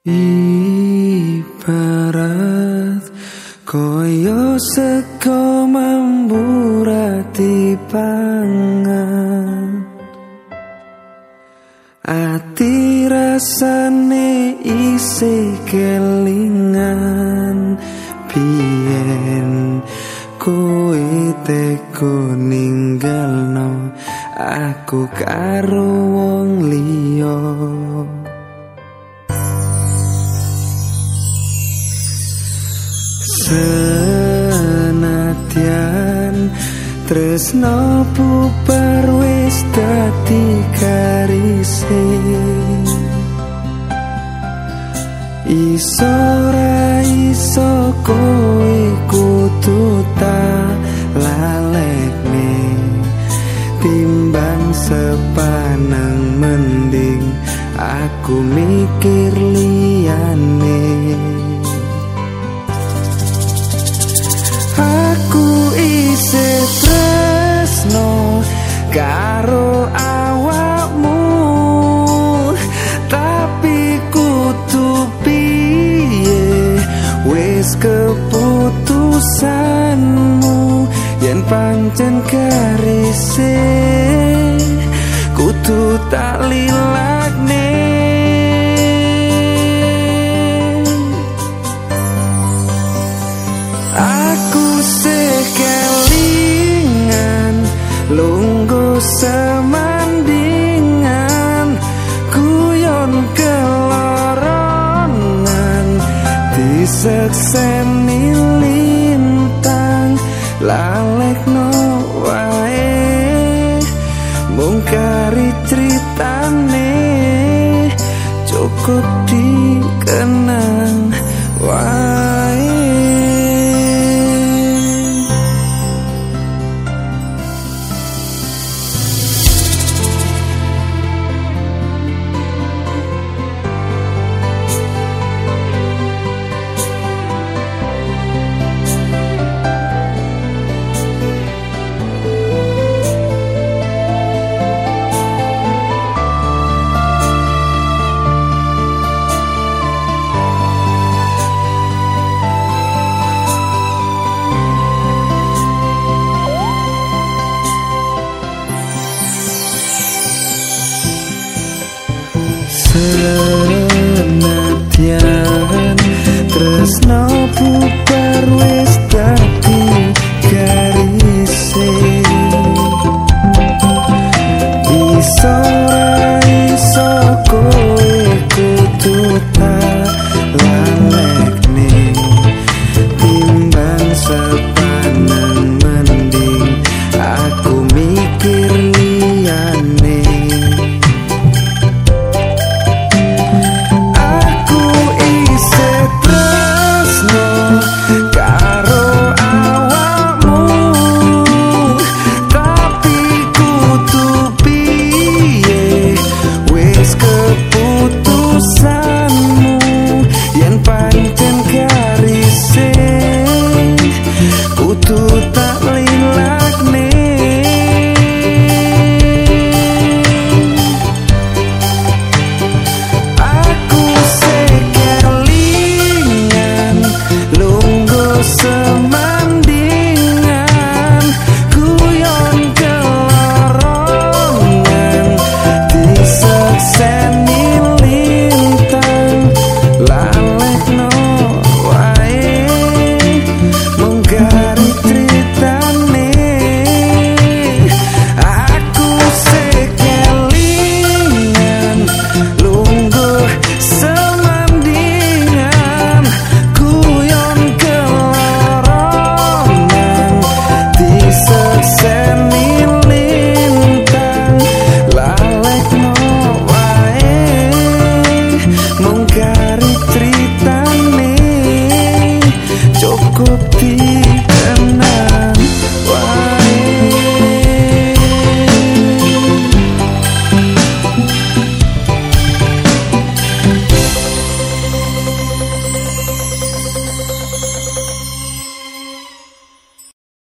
Ibarat koyo sego mamburati pangan. Ati rasane isi kelingan. Bien koe teko ninggalno Aku karo wong liya tresno bubar wis dadi karise iso ra iso kowe kudu lalekne. Timbang sepanang mending aku mikir pancen karise kudu tak lilakne. Aku sekelingan lunggu semandingan kuyon kelorongan disekseni lalekno wae mung kari critane cukup dikenal. Yeah.